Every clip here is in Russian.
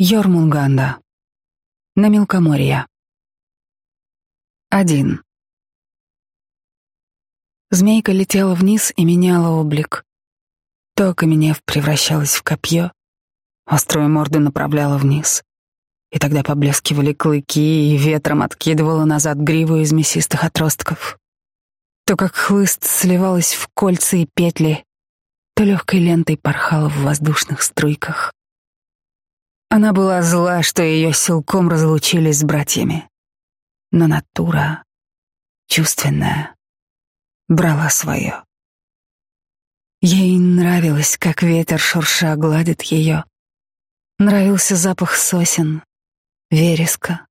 Йормунганда. На мелкоморье. Один. Змейка летела вниз и меняла облик. То, окаменев, превращалась в копье, острую морду направляла вниз. И тогда поблескивали клыки, и ветром откидывала назад гриву из мясистых отростков. То, как хлыст сливалась в кольца и петли, то легкой лентой порхала в воздушных струйках. Она была зла, что ее силком разлучили с братьями. Но натура, чувственная, брала свое. Ей нравилось, как ветер шурша гладит ее. Нравился запах сосен, вереска,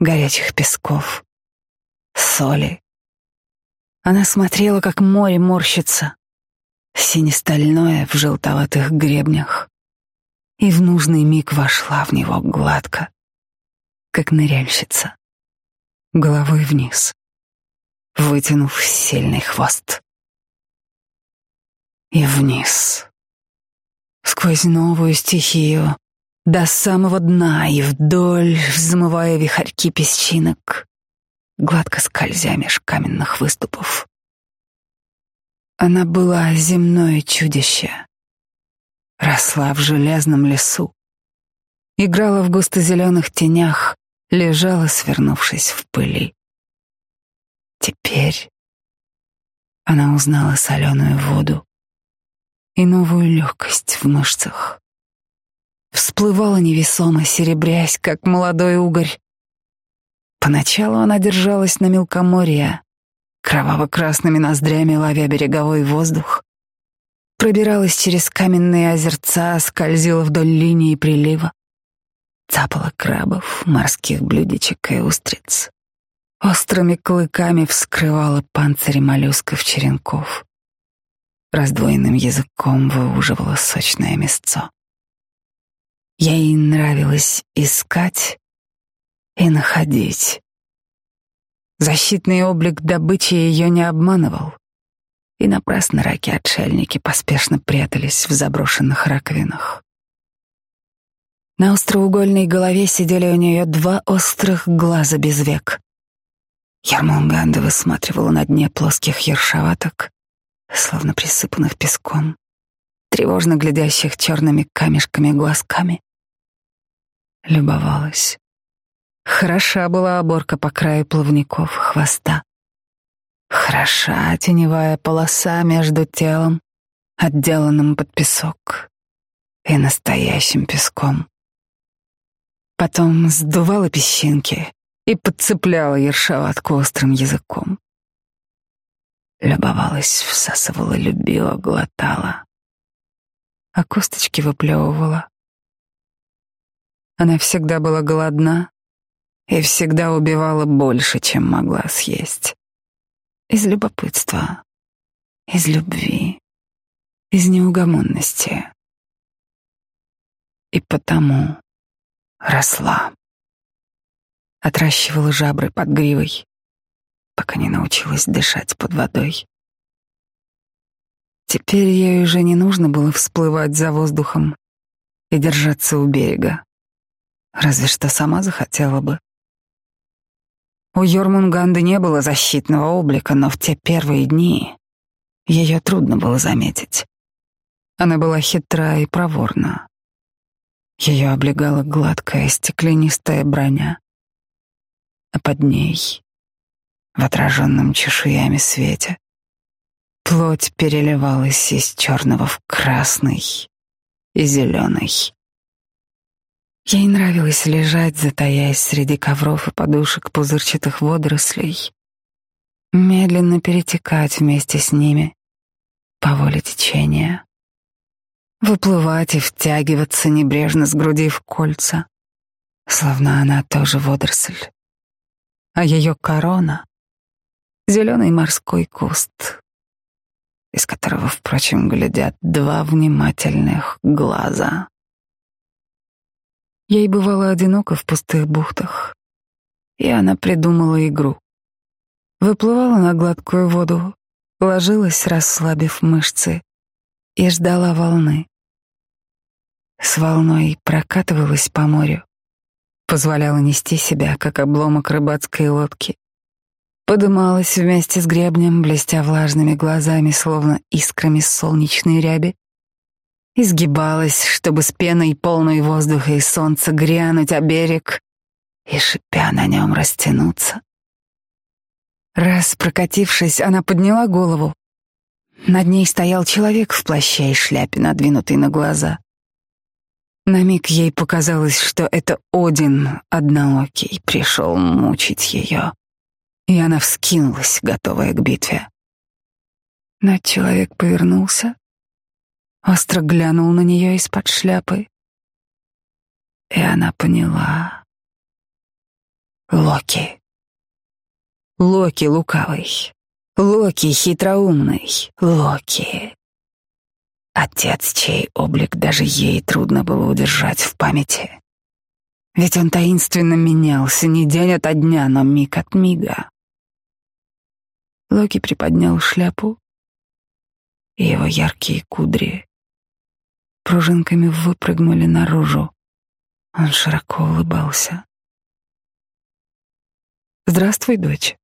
горячих песков, соли. Она смотрела, как море морщится, синестальное в желтоватых гребнях и в нужный миг вошла в него гладко, как ныряльщица, головой вниз, вытянув сильный хвост. И вниз, сквозь новую стихию, до самого дна и вдоль, взмывая вихарьки песчинок, гладко скользя меж каменных выступов. Она была земное чудище, росла в железном лесу, играла в густо-зеленых тенях, лежала, свернувшись в пыли. Теперь она узнала соленую воду и новую легкость в мышцах. Всплывала невесомо, серебрясь, как молодой угорь. Поначалу она держалась на мелкоморье, кроваво-красными ноздрями ловя береговой воздух, пробиралась через каменные озерца, скользила вдоль линии прилива, цапала крабов, морских блюдечек и устриц. Острыми клыками вскрывала панцири моллюсков-черенков. Раздвоенным языком выуживала сочное мясцо. Ей нравилось искать и находить. Защитный облик добычи ее не обманывал и напрасно раки-отшельники поспешно прятались в заброшенных раковинах. На остроугольной голове сидели у нее два острых глаза без век. Ярмунганда высматривала на дне плоских ершоваток, словно присыпанных песком, тревожно глядящих черными камешками глазками. Любовалась. Хороша была оборка по краю плавников хвоста. Хороша теневая полоса между телом, отделанным под песок, и настоящим песком. Потом сдувала песчинки и подцепляла ершоватку острым языком. Любовалась, всасывала, любила, глотала, а косточки выплевывала. Она всегда была голодна и всегда убивала больше, чем могла съесть. Из любопытства, из любви, из неугомонности. И потому росла. Отращивала жабры под гривой, пока не научилась дышать под водой. Теперь ей уже не нужно было всплывать за воздухом и держаться у берега. Разве что сама захотела бы. У Йормунганды не было защитного облика, но в те первые дни ее трудно было заметить. Она была хитра и проворна. Ее облегала гладкая стеклянистая броня, а под ней, в отраженном чешуями свете, плоть переливалась из черного в красный и зеленый. Ей нравилось лежать, затаясь среди ковров и подушек пузырчатых водорослей, медленно перетекать вместе с ними по воле течения, выплывать и втягиваться, небрежно сгрудив кольца, словно она тоже водоросль, а ее корона — зеленый морской куст, из которого, впрочем, глядят два внимательных глаза. Ей бывало одиноко в пустых бухтах, и она придумала игру. Выплывала на гладкую воду, ложилась, расслабив мышцы, и ждала волны. с волной прокатывалась по морю, позволяла нести себя, как обломок рыбацкой лодки, подымалась вместе с гребнем, блестя влажными глазами, словно искрами солнечной ряби, изгибалась, чтобы с пеной полной воздуха и солнца грянуть о берег и, шипя на нем, растянуться. Раз прокатившись, она подняла голову. Над ней стоял человек в плаще и шляпе, надвинутый на глаза. На миг ей показалось, что это Один, одноокий, пришел мучить ее. И она вскинулась, готовая к битве. Но человек повернулся, остро глянул на нее из-под шляпы. И она поняла. Локи. Локи лукавый. Локи хитроумный. Локи. Отец, чей облик даже ей трудно было удержать в памяти. Ведь он таинственно менялся не день ото дня, но миг от мига. Локи приподнял шляпу, и его яркие кудри пружинками выпрыгнули наружу. Он широко улыбался. «Здравствуй, дочь.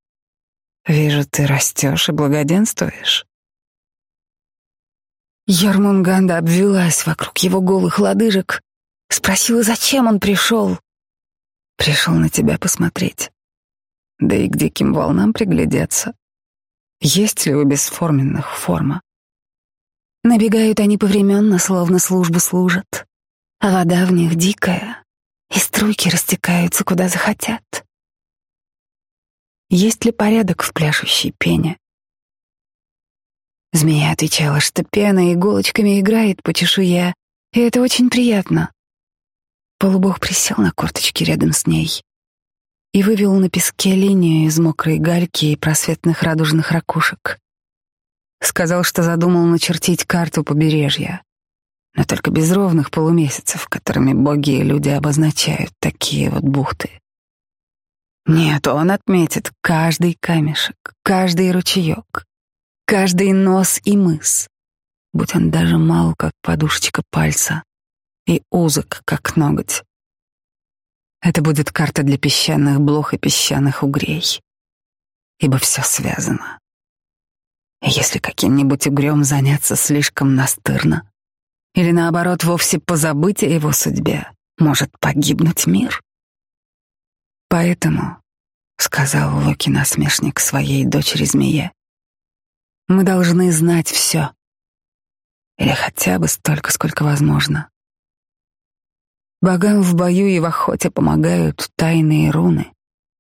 Вижу, ты растешь и благоденствуешь. Ярмунганда обвелась вокруг его голых лодыжек, спросила, зачем он пришел. Пришел на тебя посмотреть. Да и к диким волнам приглядеться. Есть ли у бесформенных форма? Набегают они повременно, словно службу служат, а вода в них дикая, и струйки растекаются, куда захотят. Есть ли порядок в пляшущей пене? Змея отвечала, что пена иголочками играет по чешуе, и это очень приятно. Полубог присел на корточки рядом с ней и вывел на песке линию из мокрой гальки и просветных радужных ракушек. Сказал, что задумал начертить карту побережья, но только без ровных полумесяцев, которыми боги и люди обозначают такие вот бухты. Нет, он отметит каждый камешек, каждый ручеек, каждый нос и мыс, будь он даже мал, как подушечка пальца, и узок, как ноготь. Это будет карта для песчаных блох и песчаных угрей, ибо все связано. Если каким-нибудь угрем заняться слишком настырно, или наоборот вовсе позабыть о его судьбе, может погибнуть мир. Поэтому, — сказал Локи насмешник своей дочери-змее, мы должны знать все. Или хотя бы столько, сколько возможно. Богам в бою и в охоте помогают тайные руны.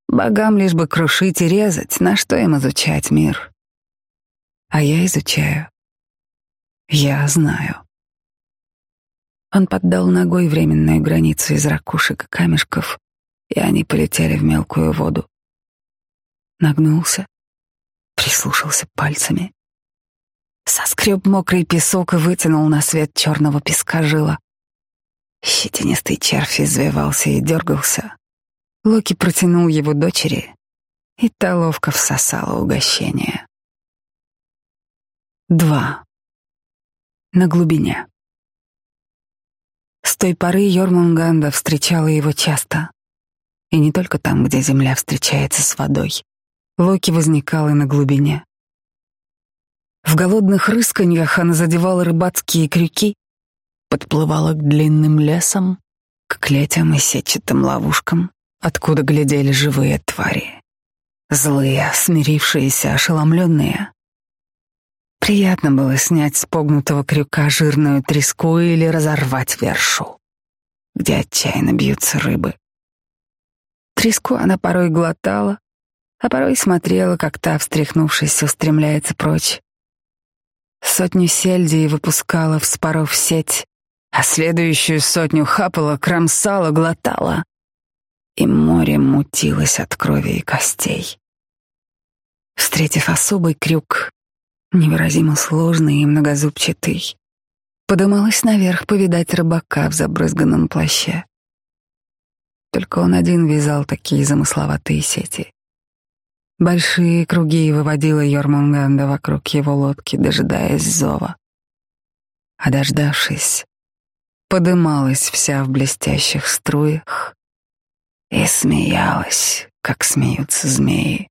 Богам лишь бы крушить и резать, на что им изучать мир. А я изучаю. Я знаю. Он поддал ногой временную границу из ракушек и камешков, и они полетели в мелкую воду. Нагнулся, прислушался пальцами. Соскреб мокрый песок и вытянул на свет черного песка жила. Щетинистый червь извивался и дергался. Локи протянул его дочери, и та ловко всосала угощение. Два. На глубине. С той поры Йормунганда встречала его часто. И не только там, где земля встречается с водой. Локи возникал и на глубине. В голодных рысканьях она задевала рыбацкие крюки, подплывала к длинным лесам, к клетям и сетчатым ловушкам, откуда глядели живые твари. Злые, смирившиеся, ошеломленные. Приятно было снять с погнутого крюка жирную треску или разорвать вершу, где отчаянно бьются рыбы. Треску она порой глотала, а порой смотрела, как та, встряхнувшись, устремляется прочь. Сотню сельдей выпускала, вспоров сеть, а следующую сотню хапала, кромсала, глотала, и море мутилось от крови и костей. Встретив особый крюк, невыразимо сложный и многозубчатый, подымалась наверх повидать рыбака в забрызганном плаще. Только он один вязал такие замысловатые сети. Большие круги выводила Йормунганда вокруг его лодки, дожидаясь зова. А дождавшись, подымалась вся в блестящих струях и смеялась, как смеются змеи.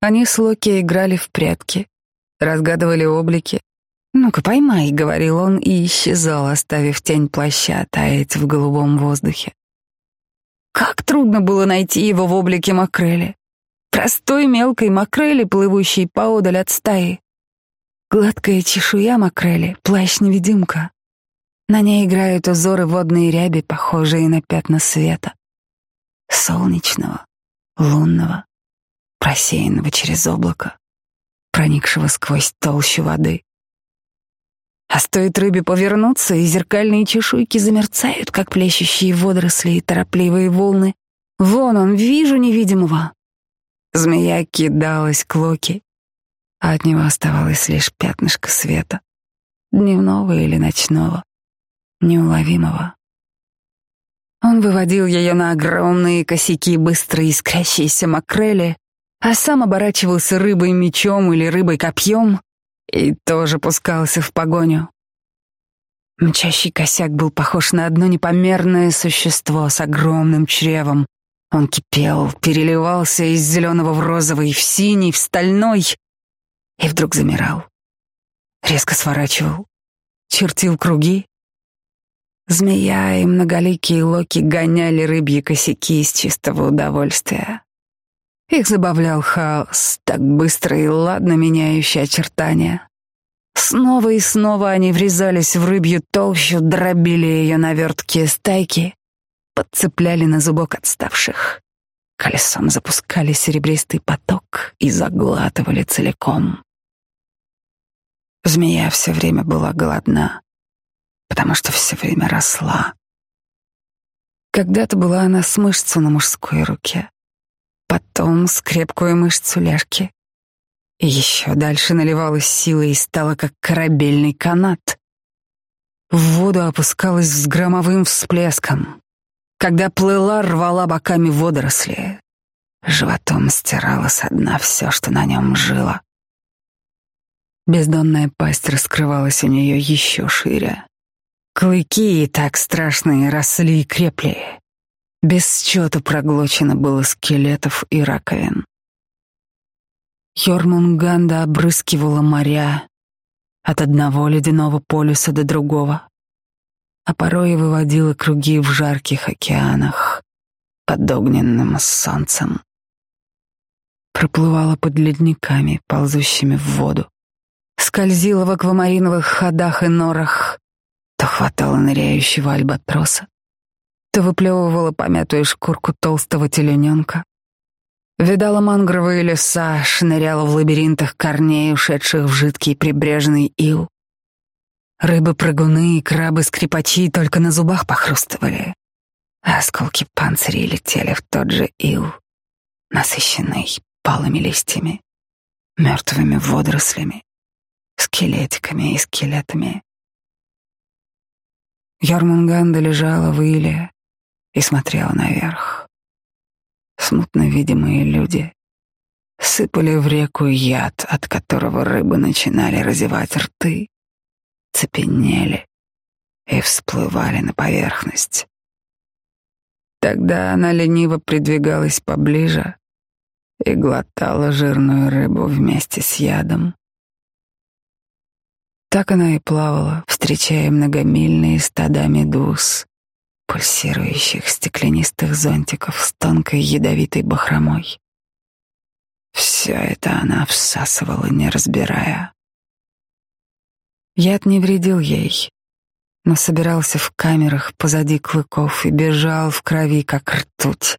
Они с Локи играли в прятки, разгадывали облики. «Ну-ка, поймай», — говорил он и исчезал, оставив тень плаща таять в голубом воздухе. Как трудно было найти его в облике макрели. Простой мелкой макрели, плывущей поодаль от стаи. Гладкая чешуя макрели, плащ-невидимка. На ней играют узоры водной ряби, похожие на пятна света. Солнечного, лунного, просеянного через облако, проникшего сквозь толщу воды. А стоит рыбе повернуться, и зеркальные чешуйки замерцают, как плещущие водоросли и торопливые волны. Вон он, вижу невидимого. Змея кидалась к Локи, а от него оставалось лишь пятнышко света, дневного или ночного, неуловимого. Он выводил ее на огромные косяки быстро искрящиеся макрели, а сам оборачивался рыбой-мечом или рыбой-копьем и тоже пускался в погоню. Мчащий косяк был похож на одно непомерное существо с огромным чревом. Он кипел, переливался из зеленого в розовый, в синий, в стальной, и вдруг замирал. Резко сворачивал, чертил круги. Змея и многоликие локи гоняли рыбьи косяки из чистого удовольствия. Их забавлял хаос, так быстро и ладно меняющий очертания. Снова и снова они врезались в рыбью толщу, дробили ее на верткие стайки, подцепляли на зубок отставших. Колесом запускали серебристый поток и заглатывали целиком. Змея все время была голодна, потому что все время росла. Когда-то была она с мышцу на мужской руке, потом с крепкую мышцу ляжки. И еще дальше наливалась силой и стала как корабельный канат. В воду опускалась с громовым всплеском. Когда плыла, рвала боками водоросли. Животом стирала со дна все, что на нем жило. Бездонная пасть раскрывалась у нее еще шире. Клыки, и так страшные, росли и крепли. Без счета проглочено было скелетов и раковин. Йормунганда обрыскивала моря от одного ледяного полюса до другого, а порой выводила круги в жарких океанах под огненным солнцем. Проплывала под ледниками, ползущими в воду, скользила в аквамариновых ходах и норах, то хватала ныряющего альбатроса, то выплевывала помятую шкурку толстого телененка, видала мангровые леса, шныряла в лабиринтах корней, ушедших в жидкий прибрежный ил. Рыбы-прыгуны и крабы-скрипачи только на зубах похрустывали, а осколки панцирей летели в тот же ил, насыщенный палыми листьями, мертвыми водорослями, скелетиками и скелетами. Ярмунганда лежала в иле, и смотрела наверх. Смутно видимые люди сыпали в реку яд, от которого рыбы начинали разевать рты, цепенели и всплывали на поверхность. Тогда она лениво придвигалась поближе и глотала жирную рыбу вместе с ядом. Так она и плавала, встречая многомильные стада медуз, пульсирующих стеклянистых зонтиков с тонкой ядовитой бахромой. Все это она всасывала, не разбирая. Яд не вредил ей, но собирался в камерах позади клыков и бежал в крови, как ртуть.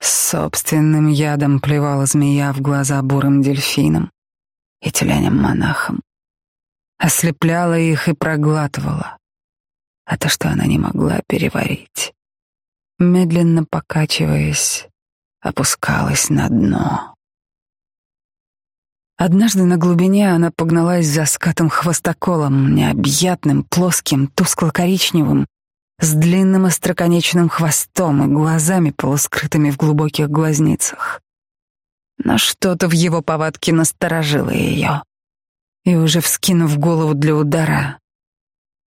собственным ядом плевала змея в глаза бурым дельфинам и тюленям-монахам. Ослепляла их и проглатывала а то, что она не могла переварить. Медленно покачиваясь, опускалась на дно. Однажды на глубине она погналась за скатом хвостоколом, необъятным, плоским, тускло-коричневым, с длинным остроконечным хвостом и глазами, полускрытыми в глубоких глазницах. Но что-то в его повадке насторожило ее. И уже вскинув голову для удара,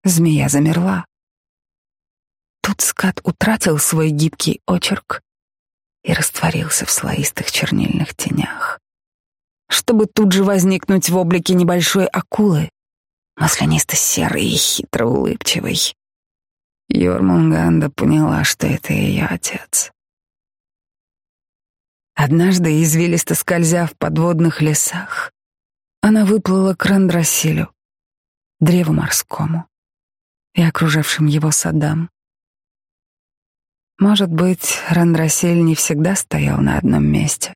Змея замерла. Тут скат утратил свой гибкий очерк и растворился в слоистых чернильных тенях, чтобы тут же возникнуть в облике небольшой акулы, маслянисто-серой и хитро улыбчивой. Йормунганда поняла, что это ее отец. Однажды, извилисто скользя в подводных лесах, она выплыла к Рандрасилю, древу морскому и окружавшим его садам. Может быть, Рандрасиль не всегда стоял на одном месте.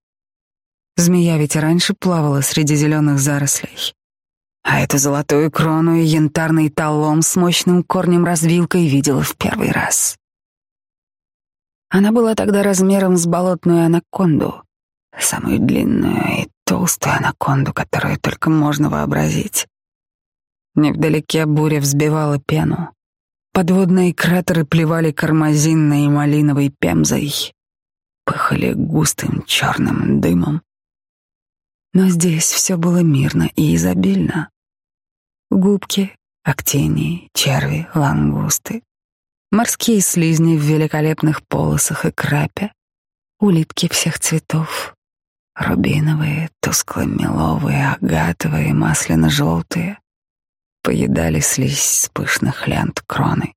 Змея ведь раньше плавала среди зеленых зарослей. А эту золотую крону и янтарный талом с мощным корнем-развилкой видела в первый раз. Она была тогда размером с болотную анаконду, самую длинную и толстую анаконду, которую только можно вообразить. Невдалеке буря взбивала пену. Подводные кратеры плевали кармазинной и малиновой пемзой, пыхали густым черным дымом. Но здесь все было мирно и изобильно. Губки, актинии, черви, лангусты, морские слизни в великолепных полосах и крапе, улитки всех цветов, рубиновые, тускло-меловые, агатовые, масляно-желтые, поедали слизь с пышных лент кроны.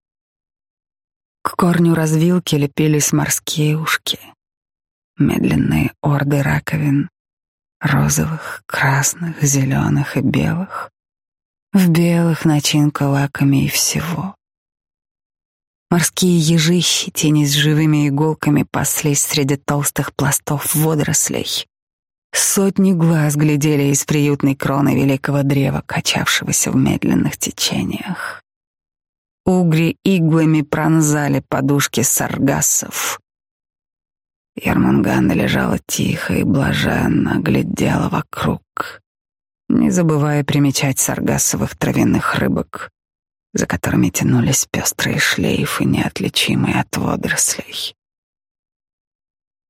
К корню развилки лепились морские ушки, медленные орды раковин, розовых, красных, зеленых и белых. В белых начинка лаками и всего. Морские ежи, щетинясь живыми иголками, паслись среди толстых пластов водорослей. Сотни глаз глядели из приютной кроны великого древа, качавшегося в медленных течениях. Угри иглами пронзали подушки саргассов. Ермунганда лежала тихо и блаженно, глядела вокруг, не забывая примечать саргассовых травяных рыбок, за которыми тянулись пестрые шлейфы, неотличимые от водорослей.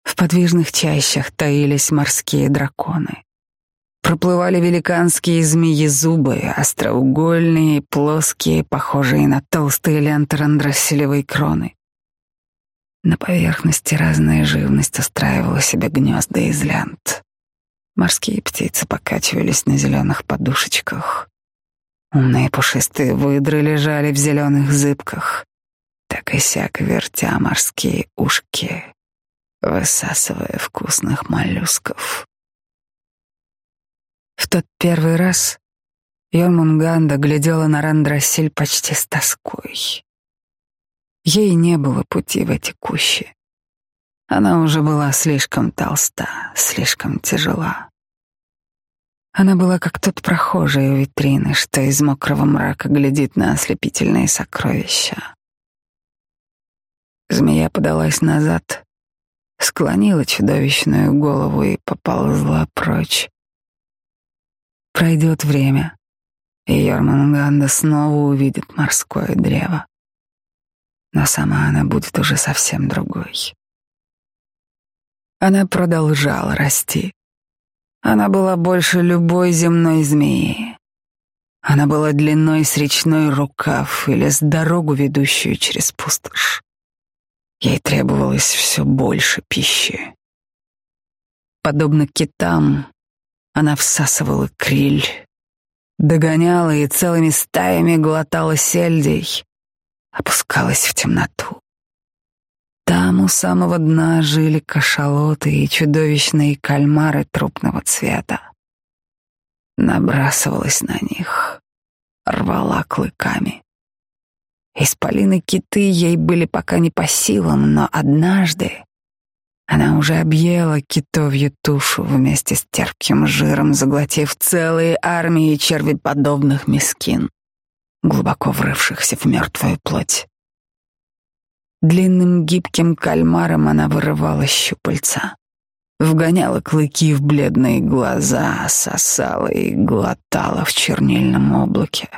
В подвижных чащах таились морские драконы. Проплывали великанские змеи-зубы, остроугольные, плоские, похожие на толстые ленты рандрасилевой кроны. На поверхности разная живность устраивала себе гнезда из лент. Морские птицы покачивались на зеленых подушечках. Умные пушистые выдры лежали в зеленых зыбках, так и сяк вертя морские ушки высасывая вкусных моллюсков. В тот первый раз Йормунганда глядела на Рандрасиль почти с тоской. Ей не было пути в эти кущи. Она уже была слишком толста, слишком тяжела. Она была как тот прохожий у витрины, что из мокрого мрака глядит на ослепительные сокровища. Змея подалась назад, склонила чудовищную голову и поползла прочь. Пройдет время, и Йормунганда снова увидит морское древо. Но сама она будет уже совсем другой. Она продолжала расти. Она была больше любой земной змеи. Она была длиной с речной рукав или с дорогу, ведущую через пустошь. Ей требовалось все больше пищи. Подобно китам, она всасывала криль, догоняла и целыми стаями глотала сельдей, опускалась в темноту. Там у самого дна жили кашалоты и чудовищные кальмары трупного цвета. Набрасывалась на них, рвала клыками. Исполины-киты ей были пока не по силам, но однажды она уже объела китовью тушу вместе с терпким жиром, заглотив целые армии червеподобных мискин, глубоко врывшихся в мертвую плоть. Длинным гибким кальмаром она вырывала щупальца, вгоняла клыки в бледные глаза, сосала и глотала в чернильном облаке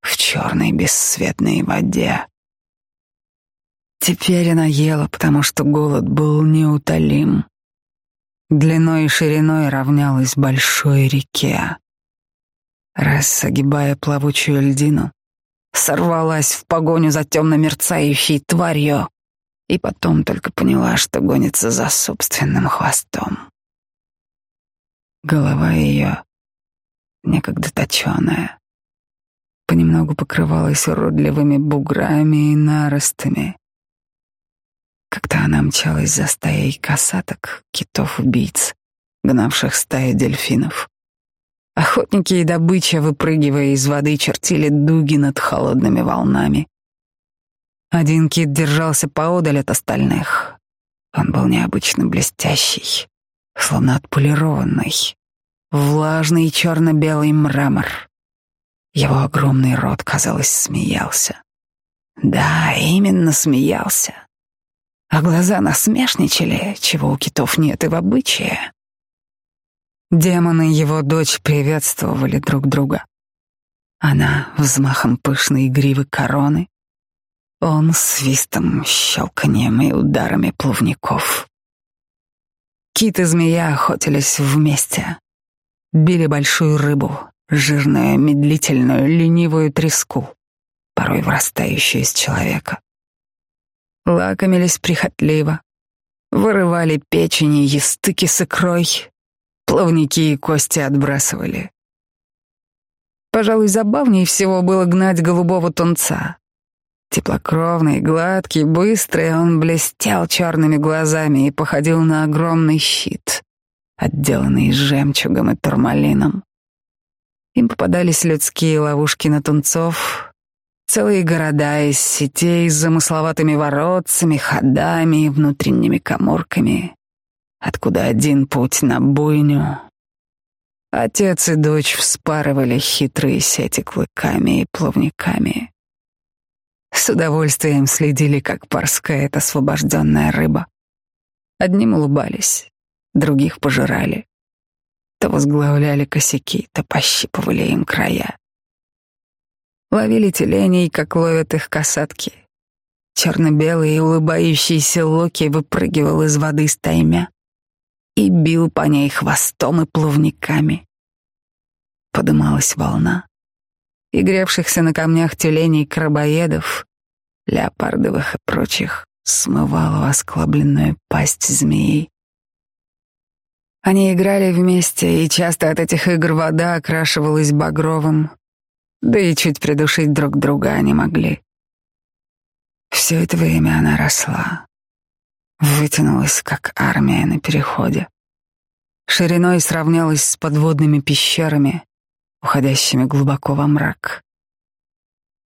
в черной бесцветной воде. Теперь она ела, потому что голод был неутолим. Длиной и шириной равнялась большой реке. Раз огибая плавучую льдину, сорвалась в погоню за темно мерцающей тварью и потом только поняла, что гонится за собственным хвостом. Голова ее, некогда точеная, понемногу покрывалась уродливыми буграми и наростами. Когда она мчалась за стаей касаток, китов-убийц, гнавших стаю дельфинов. Охотники и добыча, выпрыгивая из воды, чертили дуги над холодными волнами. Один кит держался поодаль от остальных. Он был необычно блестящий, словно отполированный, влажный черно-белый мрамор. Его огромный рот, казалось, смеялся. Да, именно смеялся. А глаза насмешничали, чего у китов нет и в обычае. Демоны его дочь приветствовали друг друга. Она взмахом пышной гривы короны, он свистом, щелканием и ударами плавников. Кит и змея охотились вместе, били большую рыбу, жирную, медлительную, ленивую треску, порой вырастающую из человека. Лакомились прихотливо, вырывали печени и стыки с икрой, плавники и кости отбрасывали. Пожалуй, забавнее всего было гнать голубого тунца. Теплокровный, гладкий, быстрый, он блестел черными глазами и походил на огромный щит, отделанный жемчугом и турмалином. Им попадались людские ловушки на тунцов, целые города из сетей с замысловатыми воротцами, ходами и внутренними коморками, откуда один путь на буйню. Отец и дочь вспарывали хитрые сети клыками и плавниками. С удовольствием следили, как порскает освобожденная рыба. Одним улыбались, других пожирали то возглавляли косяки, то пощипывали им края. Ловили тюленей, как ловят их касатки. Черно-белый и улыбающийся Локи выпрыгивал из воды стаймя и бил по ней хвостом и плавниками. Подымалась волна. И гревшихся на камнях тюленей крабоедов, леопардовых и прочих, смывала восклабленную пасть змеи. Они играли вместе, и часто от этих игр вода окрашивалась багровым, да и чуть придушить друг друга они могли. Все это время она росла, вытянулась, как армия на переходе. Шириной сравнялась с подводными пещерами, уходящими глубоко во мрак.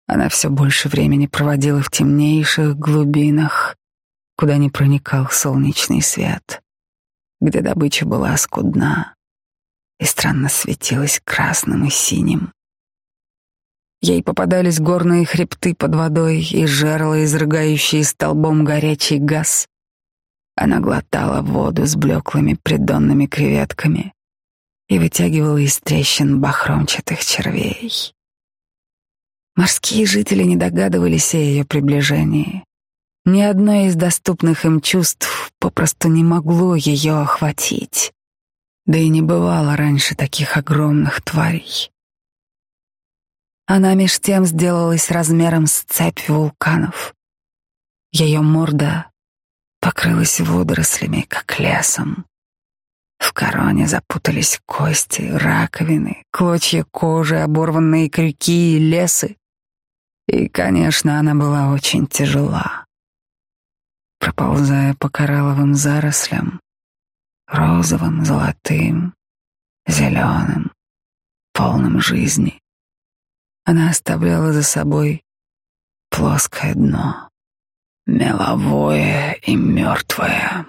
Она все больше времени проводила в темнейших глубинах, куда не проникал солнечный свет где добыча была скудна и странно светилась красным и синим. Ей попадались горные хребты под водой и жерла, изрыгающие столбом горячий газ. Она глотала воду с блеклыми придонными креветками и вытягивала из трещин бахромчатых червей. Морские жители не догадывались о ее приближении. Ни одно из доступных им чувств попросту не могло ее охватить. Да и не бывало раньше таких огромных тварей. Она меж тем сделалась размером с цепь вулканов. Ее морда покрылась водорослями, как лесом. В короне запутались кости, раковины, клочья кожи, оборванные крюки и лесы. И, конечно, она была очень тяжела проползая по коралловым зарослям, розовым, золотым, зеленым, полным жизни. Она оставляла за собой плоское дно, меловое и мертвое.